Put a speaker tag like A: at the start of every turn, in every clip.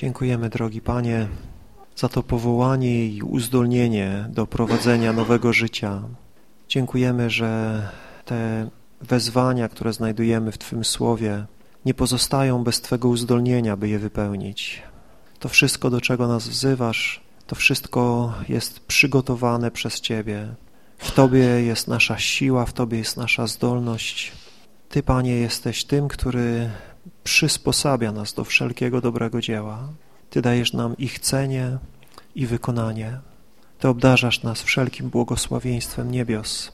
A: Dziękujemy, drogi Panie, za to powołanie i uzdolnienie do prowadzenia nowego życia. Dziękujemy, że te wezwania, które znajdujemy w Twym Słowie, nie pozostają bez Twego uzdolnienia, by je wypełnić. To wszystko, do czego nas wzywasz, to wszystko jest przygotowane przez Ciebie. W Tobie jest nasza siła, w Tobie jest nasza zdolność. Ty, Panie, jesteś tym, który przysposabia nas do wszelkiego dobrego dzieła. Ty dajesz nam ich cenie i wykonanie. Ty obdarzasz nas wszelkim błogosławieństwem niebios,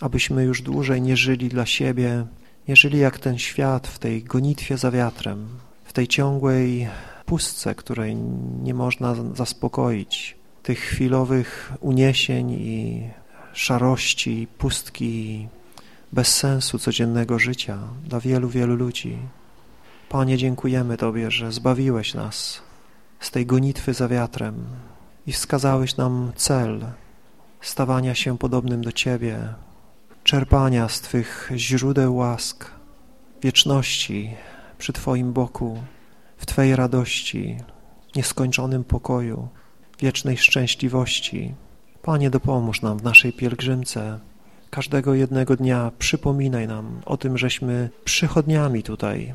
A: abyśmy już dłużej nie żyli dla siebie, nie żyli jak ten świat w tej gonitwie za wiatrem, w tej ciągłej pustce, której nie można zaspokoić, tych chwilowych uniesień i szarości, pustki, bez sensu codziennego życia dla wielu, wielu ludzi. Panie, dziękujemy Tobie, że zbawiłeś nas z tej gonitwy za wiatrem i wskazałeś nam cel stawania się podobnym do Ciebie, czerpania z Twych źródeł łask, wieczności przy Twoim boku, w Twojej radości, nieskończonym pokoju, wiecznej szczęśliwości. Panie, dopomóż nam w naszej pielgrzymce. Każdego jednego dnia przypominaj nam o tym, żeśmy przychodniami tutaj,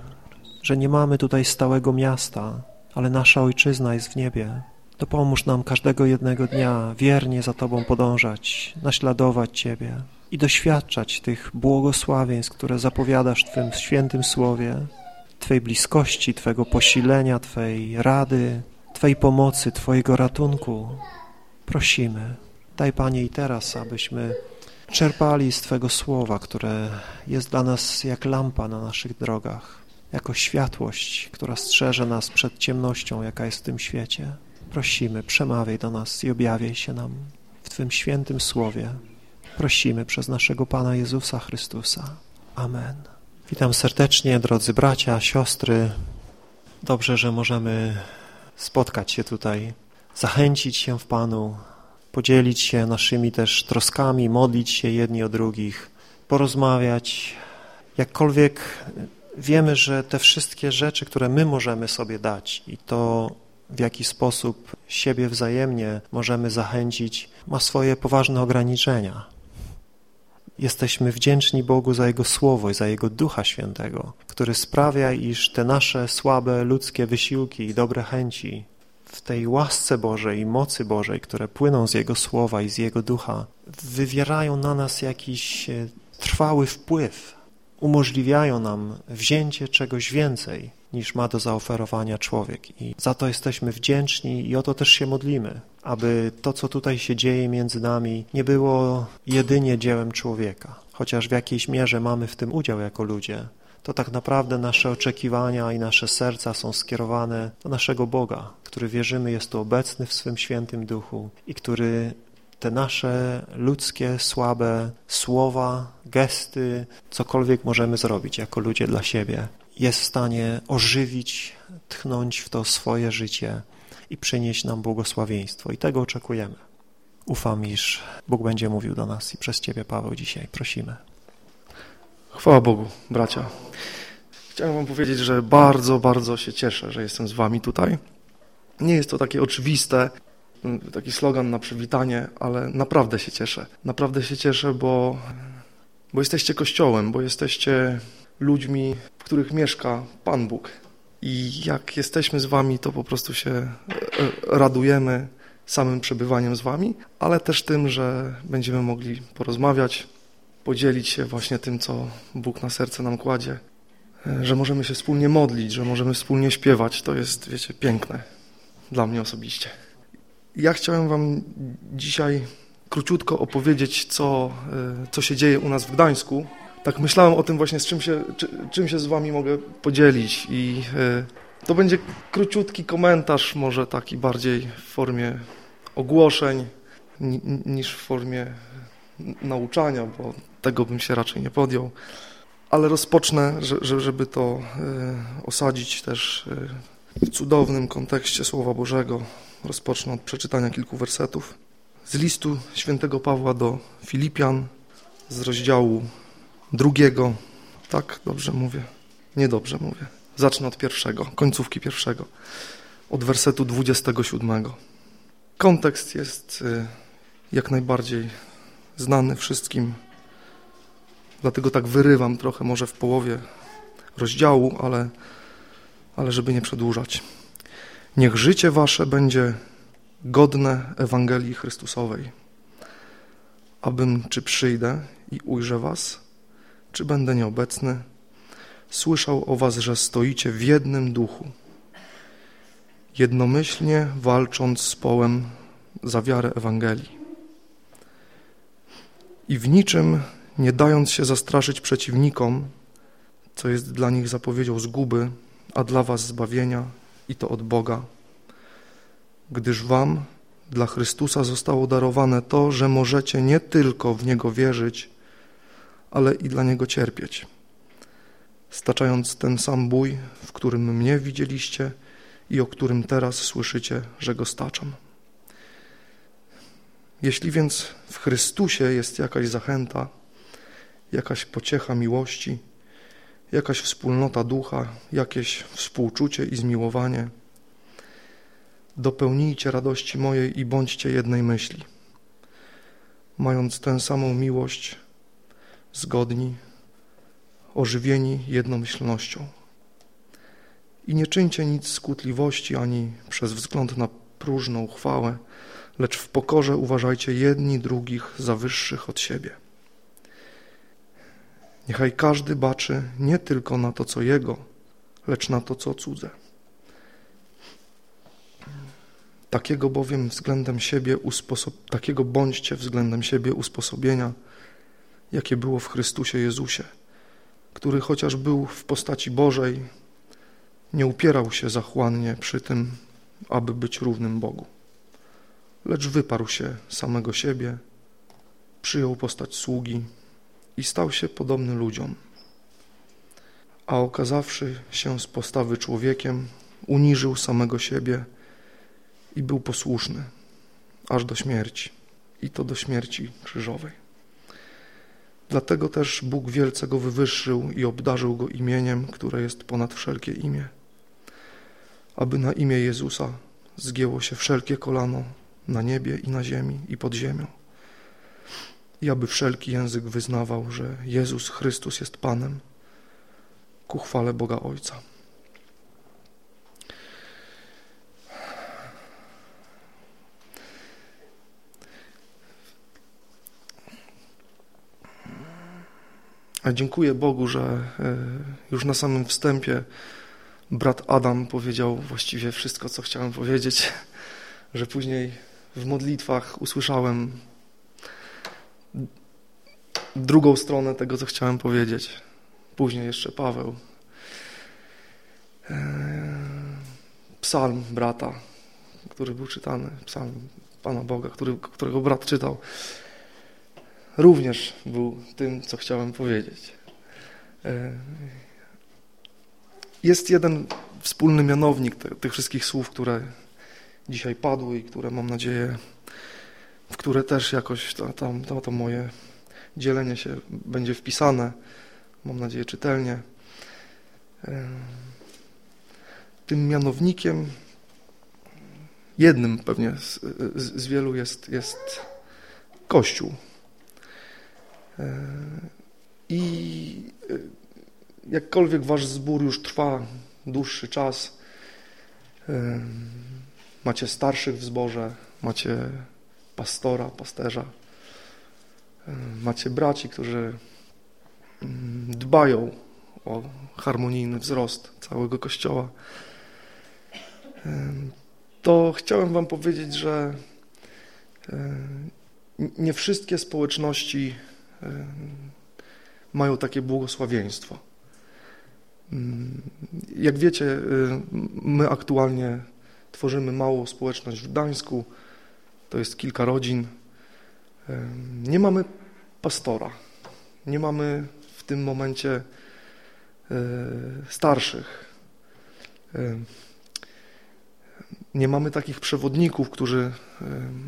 A: że nie mamy tutaj stałego miasta, ale nasza Ojczyzna jest w niebie. Dopomóż nam każdego jednego dnia wiernie za Tobą podążać, naśladować Ciebie i doświadczać tych błogosławieństw, które zapowiadasz w Twym świętym Słowie, Twej bliskości, Twego posilenia, Twej rady, Twej pomocy, Twojego ratunku. Prosimy, daj Panie i teraz, abyśmy czerpali z Twego Słowa, które jest dla nas jak lampa na naszych drogach, jako światłość, która strzeże nas przed ciemnością, jaka jest w tym świecie. Prosimy, przemawiaj do nas i objawiaj się nam w Twym świętym Słowie. Prosimy przez naszego Pana Jezusa Chrystusa. Amen. Witam serdecznie, drodzy bracia, siostry. Dobrze, że możemy spotkać się tutaj, zachęcić się w Panu, podzielić się naszymi też troskami, modlić się jedni o drugich, porozmawiać. Jakkolwiek wiemy, że te wszystkie rzeczy, które my możemy sobie dać i to w jaki sposób siebie wzajemnie możemy zachęcić, ma swoje poważne ograniczenia. Jesteśmy wdzięczni Bogu za Jego Słowo i za Jego Ducha Świętego, który sprawia, iż te nasze słabe ludzkie wysiłki i dobre chęci w tej łasce Bożej i mocy Bożej, które płyną z Jego Słowa i z Jego Ducha, wywierają na nas jakiś e, trwały wpływ, umożliwiają nam wzięcie czegoś więcej niż ma do zaoferowania człowiek. I za to jesteśmy wdzięczni i o to też się modlimy, aby to, co tutaj się dzieje między nami, nie było jedynie dziełem człowieka. Chociaż w jakiejś mierze mamy w tym udział jako ludzie, to tak naprawdę nasze oczekiwania i nasze serca są skierowane do naszego Boga, który wierzymy jest tu obecny w swym świętym duchu i który te nasze ludzkie, słabe słowa, gesty, cokolwiek możemy zrobić jako ludzie dla siebie, jest w stanie ożywić, tchnąć w to swoje życie i przynieść nam błogosławieństwo. I tego oczekujemy. Ufam, iż Bóg będzie mówił do nas i przez Ciebie, Paweł, dzisiaj. Prosimy.
B: Chwała Bogu, bracia. Chciałem wam powiedzieć, że bardzo, bardzo się cieszę, że jestem z wami tutaj. Nie jest to takie oczywiste, taki slogan na przywitanie, ale naprawdę się cieszę. Naprawdę się cieszę, bo, bo jesteście Kościołem, bo jesteście ludźmi, w których mieszka Pan Bóg. I jak jesteśmy z wami, to po prostu się e, radujemy samym przebywaniem z wami, ale też tym, że będziemy mogli porozmawiać, podzielić się właśnie tym, co Bóg na serce nam kładzie, e, że możemy się wspólnie modlić, że możemy wspólnie śpiewać. To jest, wiecie, piękne dla mnie osobiście. Ja chciałem wam dzisiaj króciutko opowiedzieć, co, e, co się dzieje u nas w Gdańsku. Tak myślałem o tym właśnie, z czym się, czy, czym się z wami mogę podzielić i e, to będzie króciutki komentarz, może taki bardziej w formie ogłoszeń niż w formie nauczania, bo tego bym się raczej nie podjął. Ale rozpocznę, żeby to e, osadzić też w cudownym kontekście Słowa Bożego, Rozpocznę od przeczytania kilku wersetów z listu świętego Pawła do Filipian z rozdziału drugiego. Tak, dobrze mówię? Niedobrze mówię. Zacznę od pierwszego, końcówki pierwszego. od wersetu 27. Kontekst jest y, jak najbardziej znany wszystkim, dlatego tak wyrywam trochę może w połowie rozdziału, ale, ale żeby nie przedłużać. Niech życie wasze będzie godne Ewangelii Chrystusowej, abym czy przyjdę i ujrzę was, czy będę nieobecny, słyszał o was, że stoicie w jednym duchu, jednomyślnie walcząc z połem za wiarę Ewangelii. I w niczym nie dając się zastraszyć przeciwnikom, co jest dla nich zapowiedzią zguby, a dla was zbawienia i to od Boga, gdyż wam dla Chrystusa zostało darowane to, że możecie nie tylko w Niego wierzyć, ale i dla Niego cierpieć, staczając ten sam bój, w którym mnie widzieliście i o którym teraz słyszycie, że Go staczam. Jeśli więc w Chrystusie jest jakaś zachęta, jakaś pociecha miłości, jakaś wspólnota ducha, jakieś współczucie i zmiłowanie, dopełnijcie radości mojej i bądźcie jednej myśli. Mając tę samą miłość, zgodni, ożywieni jednomyślnością. I nie czyńcie nic skutliwości ani przez wzgląd na próżną chwałę, lecz w pokorze uważajcie jedni drugich za wyższych od siebie. Niechaj każdy baczy nie tylko na to, co jego, lecz na to, co cudze. Takiego bowiem względem siebie usposob... takiego bądźcie względem siebie usposobienia, jakie było w Chrystusie Jezusie, który chociaż był w postaci Bożej, nie upierał się zachłannie przy tym, aby być równym Bogu lecz wyparł się samego siebie, przyjął postać sługi i stał się podobny ludziom. A okazawszy się z postawy człowiekiem, uniżył samego siebie i był posłuszny aż do śmierci, i to do śmierci krzyżowej. Dlatego też Bóg wielce go wywyższył i obdarzył go imieniem, które jest ponad wszelkie imię, aby na imię Jezusa zgięło się wszelkie kolano na niebie i na ziemi i pod ziemią. I aby wszelki język wyznawał, że Jezus Chrystus jest Panem, ku chwale Boga Ojca. Dziękuję Bogu, że e, już na samym wstępie brat Adam powiedział właściwie wszystko, co chciałem powiedzieć, że później w modlitwach usłyszałem drugą stronę tego, co chciałem powiedzieć. Później jeszcze Paweł. E, psalm brata, który był czytany, psalm Pana Boga, który, którego brat czytał, również był tym, co chciałem powiedzieć. E, jest jeden wspólny mianownik tych wszystkich słów, które dzisiaj padły i które mam nadzieję, w które też jakoś to, to, to, to moje dzielenie się będzie wpisane, mam nadzieję czytelnie. Tym mianownikiem, jednym pewnie z, z, z wielu jest, jest Kościół. I jakkolwiek wasz zbór już trwa dłuższy czas, macie starszych w zborze, macie pastora, pasterza, macie braci, którzy mm, dbają o harmonijny wzrost całego Kościoła, to chciałem wam powiedzieć, że nie wszystkie społeczności mają takie błogosławieństwo. Mm, jak wiecie, my aktualnie Tworzymy małą społeczność w Gdańsku, to jest kilka rodzin. Nie mamy pastora, nie mamy w tym momencie e, starszych. Nie mamy takich przewodników, którzy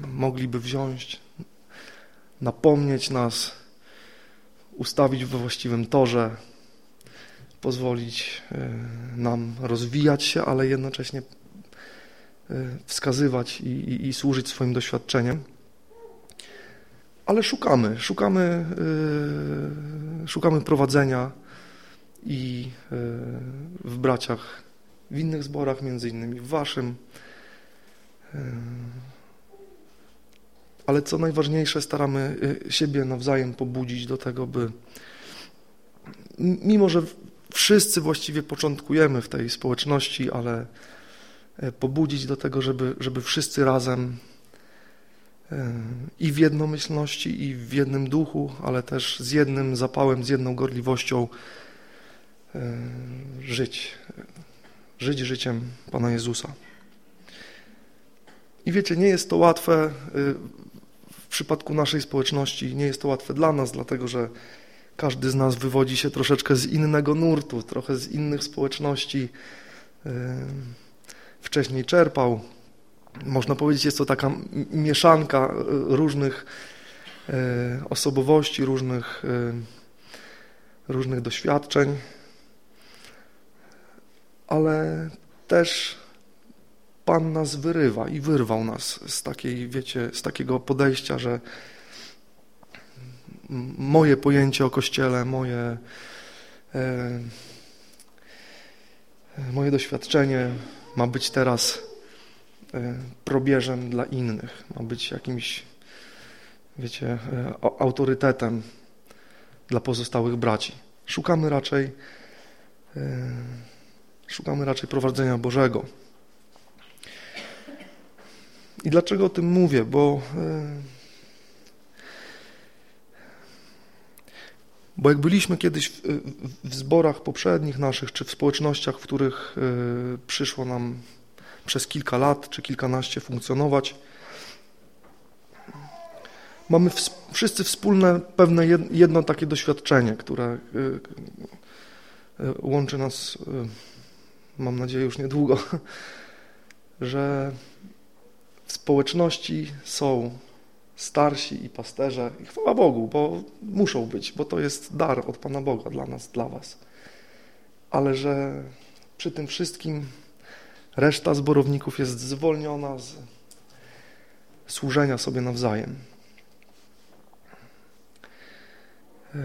B: mogliby wziąć, napomnieć nas, ustawić we właściwym torze, pozwolić e, nam rozwijać się, ale jednocześnie wskazywać i, i, i służyć swoim doświadczeniem. Ale szukamy, szukamy, szukamy prowadzenia i w braciach, w innych zborach, między innymi w waszym. Ale co najważniejsze, staramy siebie nawzajem pobudzić do tego, by mimo, że wszyscy właściwie początkujemy w tej społeczności, ale e, pobudzić do tego, żeby, żeby wszyscy razem e, i w jednomyślności, i w jednym duchu, ale też z jednym zapałem, z jedną gorliwością e, żyć, żyć życiem Pana Jezusa. I wiecie, nie jest to łatwe w przypadku naszej społeczności, nie jest to łatwe dla nas, dlatego że każdy z nas wywodzi się troszeczkę z innego nurtu, trochę z innych społeczności. Wcześniej czerpał. Można powiedzieć, jest to taka mieszanka e, różnych e, osobowości, różnych, e, różnych doświadczeń, ale też Pan nas wyrywa i wyrwał nas z takiej, wiecie, z takiego podejścia, że moje pojęcie o Kościele, moje, moje doświadczenie ma być teraz e, probierzem dla innych, ma być jakimś, wiecie, e, autorytetem dla pozostałych braci. Szukamy raczej, szukamy raczej prowadzenia Bożego. I dlaczego o tym mówię? Bo Bo jak byliśmy kiedyś w, w zborach poprzednich naszych, czy w społecznościach, w których y, przyszło nam przez kilka lat, czy kilkanaście funkcjonować, mamy w, wszyscy wspólne pewne jedno takie doświadczenie, które y, y, łączy nas, mam nadzieję, już niedługo, że w społeczności są starsi i pasterze. I chwała Bogu, bo muszą być, bo to jest dar od Pana Boga dla nas, dla Was. Ale że przy tym wszystkim reszta zborowników jest zwolniona z służenia sobie nawzajem. Eee,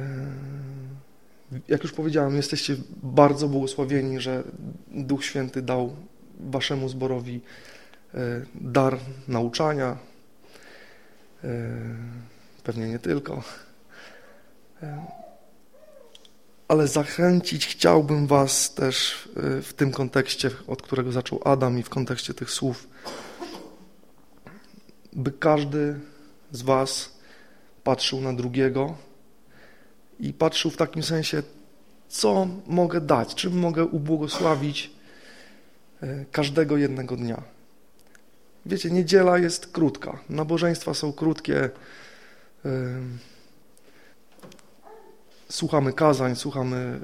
B: jak już powiedziałem, jesteście bardzo błogosławieni, że Duch Święty dał waszemu zborowi e, dar nauczania, pewnie nie tylko. E, ale zachęcić chciałbym Was też e, w tym kontekście, od którego zaczął Adam i w kontekście tych słów, by każdy z Was patrzył na drugiego i patrzył w takim sensie, co mogę dać, czym mogę ubłogosławić każdego jednego dnia. Wiecie, niedziela jest krótka, nabożeństwa są krótkie, słuchamy kazań, słuchamy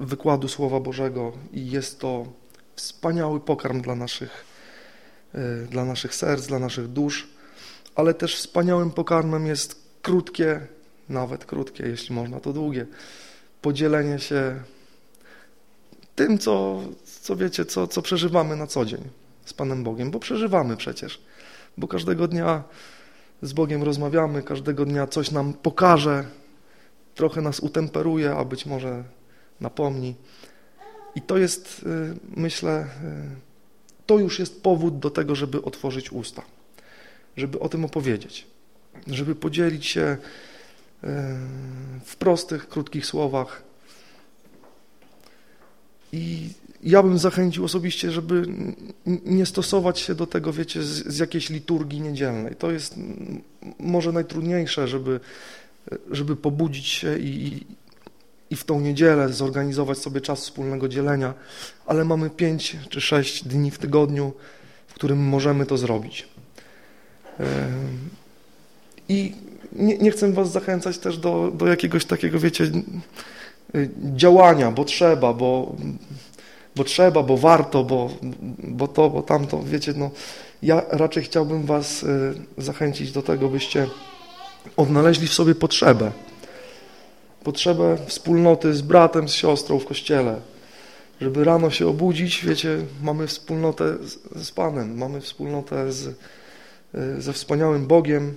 B: y, wykładu Słowa Bożego i jest to wspaniały pokarm dla naszych, y, dla naszych serc, dla naszych dusz, ale też wspaniałym pokarmem jest krótkie, nawet krótkie, jeśli można, to długie, podzielenie się tym, co, co wiecie, co, co przeżywamy na co dzień z Panem Bogiem, bo przeżywamy przecież, bo każdego dnia z Bogiem rozmawiamy, każdego dnia coś nam pokaże, trochę nas utemperuje, a być może napomni. I to jest, y, myślę, y, to już jest powód do tego, żeby otworzyć usta, żeby o tym opowiedzieć, żeby podzielić się y, w prostych, krótkich słowach i ja bym zachęcił osobiście, żeby nie stosować się do tego, wiecie, z, z jakiejś liturgii niedzielnej. To jest może najtrudniejsze, żeby, żeby pobudzić się i, i w tą niedzielę zorganizować sobie czas wspólnego dzielenia, ale mamy pięć czy sześć dni w tygodniu, w którym możemy to zrobić. I nie, nie chcę was zachęcać też do, do jakiegoś takiego, wiecie, działania, bo trzeba, bo, bo trzeba, bo warto, bo, bo to, bo tamto. Wiecie, no, ja raczej chciałbym was y, zachęcić do tego, byście odnaleźli w sobie potrzebę. Potrzebę wspólnoty z bratem, z siostrą w kościele. żeby rano się obudzić, wiecie, mamy wspólnotę z, z Panem, mamy wspólnotę z, y, ze wspaniałym Bogiem,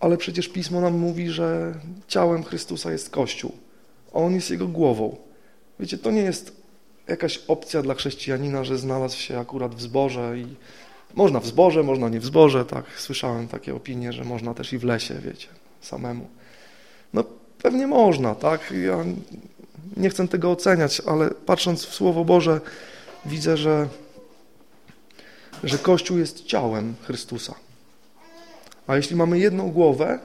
B: ale przecież Pismo nam mówi, że ciałem Chrystusa jest Kościół, a On jest Jego głową. Wiecie, to nie jest jakaś opcja dla chrześcijanina, że znalazł się akurat w zborze i można w zborze, można nie w zborze, tak, słyszałem takie opinie, że można też i w lesie, wiecie, samemu. No pewnie można, tak, ja nie chcę tego oceniać, ale patrząc w Słowo Boże widzę, że, że Kościół jest ciałem Chrystusa. A jeśli mamy jedną głowę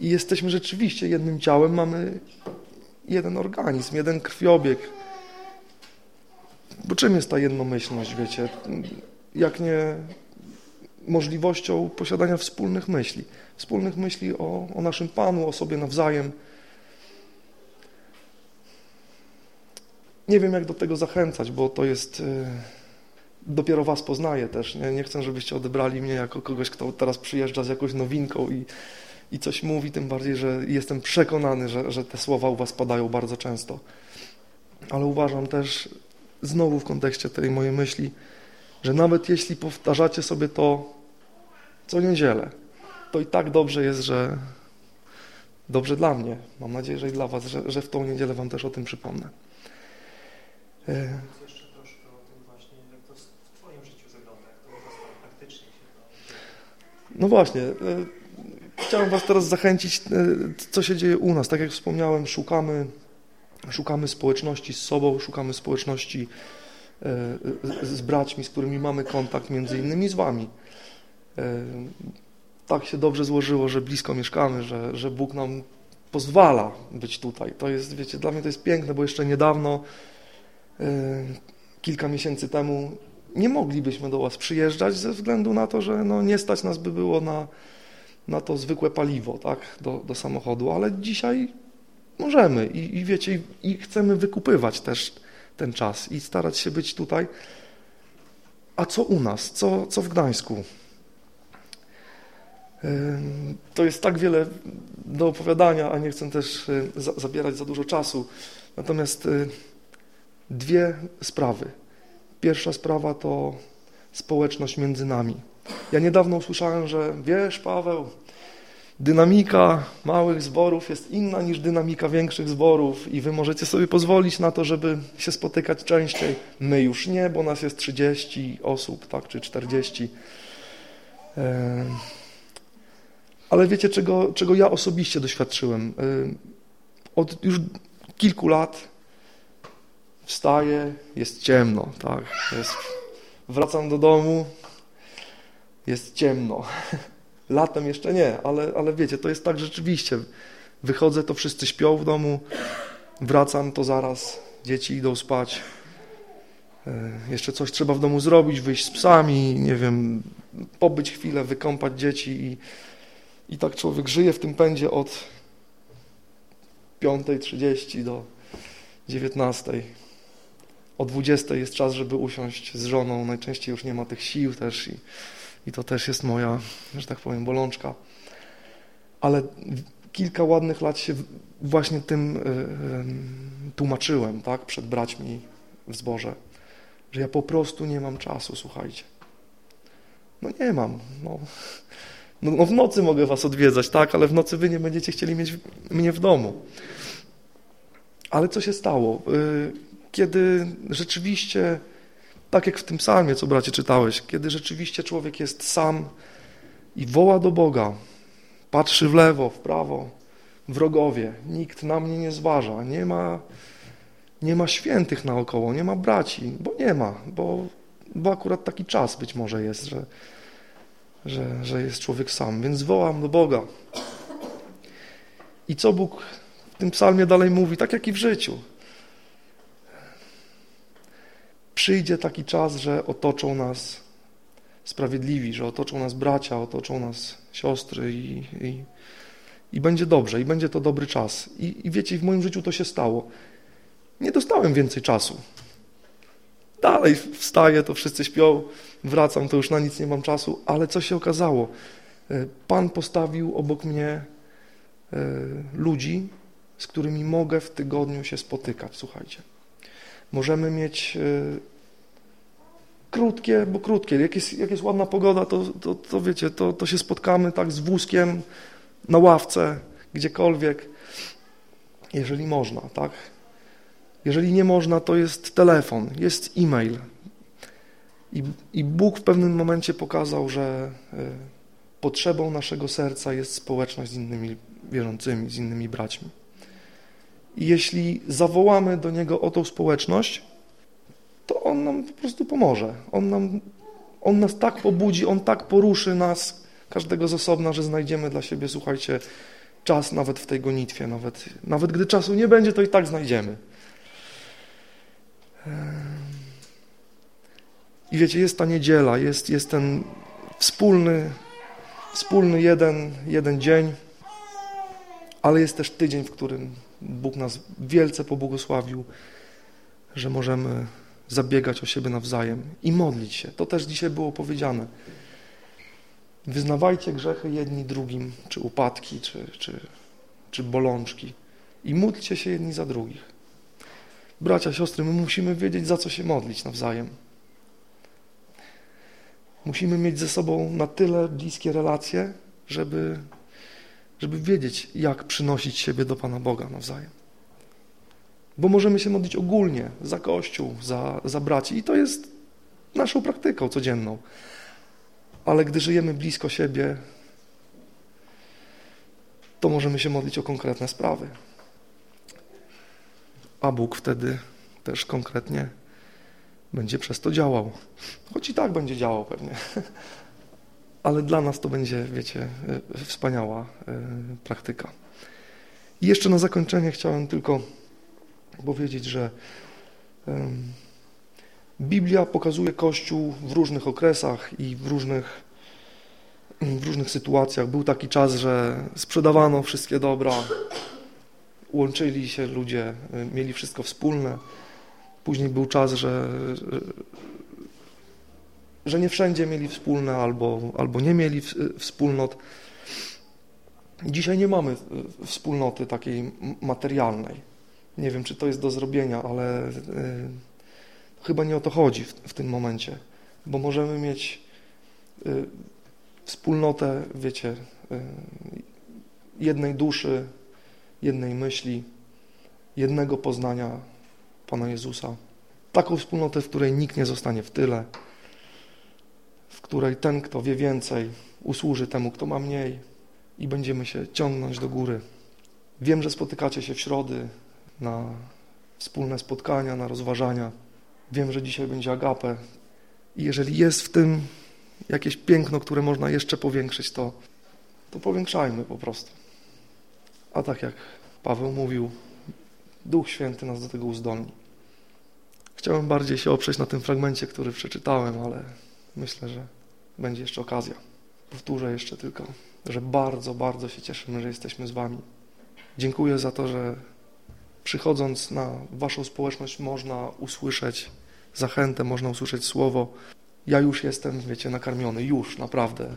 B: i jesteśmy rzeczywiście jednym ciałem, mamy jeden organizm, jeden krwiobieg. Bo czym jest ta jednomyślność, wiecie? Jak nie możliwością posiadania wspólnych myśli. Wspólnych myśli o, o naszym Panu, o sobie nawzajem. Nie wiem, jak do tego zachęcać, bo to jest... Yy, dopiero was poznaję też. Nie? nie chcę, żebyście odebrali mnie jako kogoś, kto teraz przyjeżdża z jakąś nowinką i, i coś mówi, tym bardziej, że jestem przekonany, że, że te słowa u was padają bardzo często. Ale uważam też, znowu w kontekście tej mojej myśli, że nawet jeśli powtarzacie sobie to co niedzielę, to i tak dobrze jest, że dobrze dla mnie. Mam nadzieję, że i dla was, że, że w tą niedzielę wam też o tym przypomnę. E, No właśnie, e, chciałem Was teraz zachęcić, e, co się dzieje u nas. Tak jak wspomniałem, szukamy, szukamy społeczności z sobą, szukamy społeczności e, z braćmi, z którymi mamy kontakt, między innymi z Wami. Tak się dobrze złożyło, że blisko mieszkamy, że, że Bóg nam pozwala być tutaj. To jest, wiecie, dla mnie to jest piękne, bo jeszcze niedawno, kilka miesięcy temu nie moglibyśmy do Was przyjeżdżać ze względu na to, że no, nie stać nas by było na, na to zwykłe paliwo tak, do, do samochodu, ale dzisiaj możemy i, i wiecie, i, i chcemy wykupywać też ten czas i starać się być tutaj. A co u nas? Co, co w Gdańsku? To jest tak wiele do opowiadania, a nie chcę też y, zabierać za dużo czasu. Natomiast y, dwie sprawy. Pierwsza sprawa to społeczność między nami. Ja niedawno usłyszałem, że wiesz, Paweł, dynamika małych zborów jest inna niż dynamika większych zborów i wy możecie sobie pozwolić na to, żeby się spotykać częściej. My już nie, bo nas jest 30 osób, tak, czy 40. Ale wiecie, czego, czego ja osobiście doświadczyłem? Od już kilku lat Wstaję, jest ciemno, tak. Jest, wracam do domu, jest ciemno. Latem jeszcze nie, ale, ale wiecie, to jest tak rzeczywiście. Wychodzę, to wszyscy śpią w domu, wracam, to zaraz dzieci idą spać. E, jeszcze coś trzeba w domu zrobić, wyjść z psami, nie wiem, pobyć chwilę, wykąpać dzieci i, i tak człowiek żyje w tym pędzie od 5.30 do 19.00 o 20 jest czas, żeby usiąść z żoną. Najczęściej już nie ma tych sił też i, i to też jest moja, że tak powiem, bolączka. Ale kilka ładnych lat się właśnie tym y, y, tłumaczyłem, tak, przed braćmi w zborze, że ja po prostu nie mam czasu, słuchajcie. No nie mam, no. No, no w nocy mogę was odwiedzać, tak, ale w nocy wy nie będziecie chcieli mieć mnie w domu. Ale co się stało? Y, kiedy rzeczywiście, tak jak w tym psalmie, co bracie czytałeś, kiedy rzeczywiście człowiek jest sam i woła do Boga, patrzy w lewo, w prawo, wrogowie, nikt na mnie nie zważa, nie ma, nie ma świętych naokoło, nie ma braci, bo nie ma, bo, bo akurat taki czas być może jest, że, że, że jest człowiek sam, więc wołam do Boga. I co Bóg w tym psalmie dalej mówi, tak jak i w życiu. Przyjdzie taki czas, że otoczą nas sprawiedliwi, że otoczą nas bracia, otoczą nas siostry i, i, i będzie dobrze, i będzie to dobry czas. I, I wiecie, w moim życiu to się stało. Nie dostałem więcej czasu. Dalej wstaję, to wszyscy śpią, wracam, to już na nic nie mam czasu, ale co się okazało? E, Pan postawił obok mnie e, ludzi, z którymi mogę w tygodniu się spotykać, słuchajcie. Możemy mieć y, krótkie, bo krótkie. Jak jest, jak jest ładna pogoda, to, to, to wiecie, to, to się spotkamy tak z wózkiem na ławce, gdziekolwiek, jeżeli można, tak? Jeżeli nie można, to jest telefon, jest e-mail. I, I Bóg w pewnym momencie pokazał, że y, potrzebą naszego serca jest społeczność z innymi wierzącymi, z innymi braćmi. I jeśli zawołamy do Niego o tą społeczność, to On nam po prostu pomoże. On, nam, on nas tak pobudzi, On tak poruszy nas, każdego z osobna, że znajdziemy dla siebie, słuchajcie, czas nawet w tej gonitwie, nawet, nawet gdy czasu nie będzie, to i tak znajdziemy. I wiecie, jest ta niedziela, jest, jest ten wspólny, wspólny jeden, jeden dzień, ale jest też tydzień, w którym Bóg nas wielce pobłogosławił, że możemy zabiegać o siebie nawzajem i modlić się. To też dzisiaj było powiedziane. Wyznawajcie grzechy jedni drugim, czy upadki, czy, czy, czy bolączki i módlcie się jedni za drugich. Bracia, siostry, my musimy wiedzieć, za co się modlić nawzajem. Musimy mieć ze sobą na tyle bliskie relacje, żeby, żeby wiedzieć, jak przynosić siebie do Pana Boga nawzajem. Bo możemy się modlić ogólnie za Kościół, za, za braci i to jest naszą praktyką codzienną. Ale gdy żyjemy blisko siebie, to możemy się modlić o konkretne sprawy. A Bóg wtedy też konkretnie będzie przez to działał. Choć i tak będzie działał pewnie. Ale dla nas to będzie, wiecie, e, wspaniała e, praktyka. I jeszcze na zakończenie chciałem tylko powiedzieć, że Biblia pokazuje Kościół w różnych okresach i w różnych, w różnych sytuacjach. Był taki czas, że sprzedawano wszystkie dobra, łączyli się ludzie, y, mieli wszystko wspólne. Później był czas, że, że nie wszędzie mieli wspólne albo, albo nie mieli wspólnot. Dzisiaj nie mamy y, wspólnoty takiej materialnej. Nie wiem, czy to jest do zrobienia, ale y, chyba nie o to chodzi w, w tym momencie, bo możemy mieć wspólnotę, wiecie, jednej duszy, jednej myśli, jednego poznania Pana Jezusa. Taką wspólnotę, w której nikt nie zostanie w tyle, w której ten, kto wie więcej, usłuży temu, kto ma mniej i będziemy się ciągnąć do góry. Wiem, że spotykacie się w środy na wspólne spotkania, na rozważania. Wiem, że dzisiaj będzie agapę. I jeżeli jest w tym jakieś piękno, które można jeszcze powiększyć, to, to powiększajmy po prostu. A tak jak Paweł mówił, Duch Święty nas do tego uzdolni. Chciałem bardziej się oprzeć na tym fragmencie, który przeczytałem, ale myślę, że będzie jeszcze okazja. Powtórzę jeszcze tylko, że bardzo, bardzo się cieszymy, że jesteśmy z Wami. Dziękuję za to, że przychodząc na Waszą społeczność można usłyszeć zachętę, można usłyszeć słowo. Ja już jestem, wiecie, nakarmiony, już, naprawdę.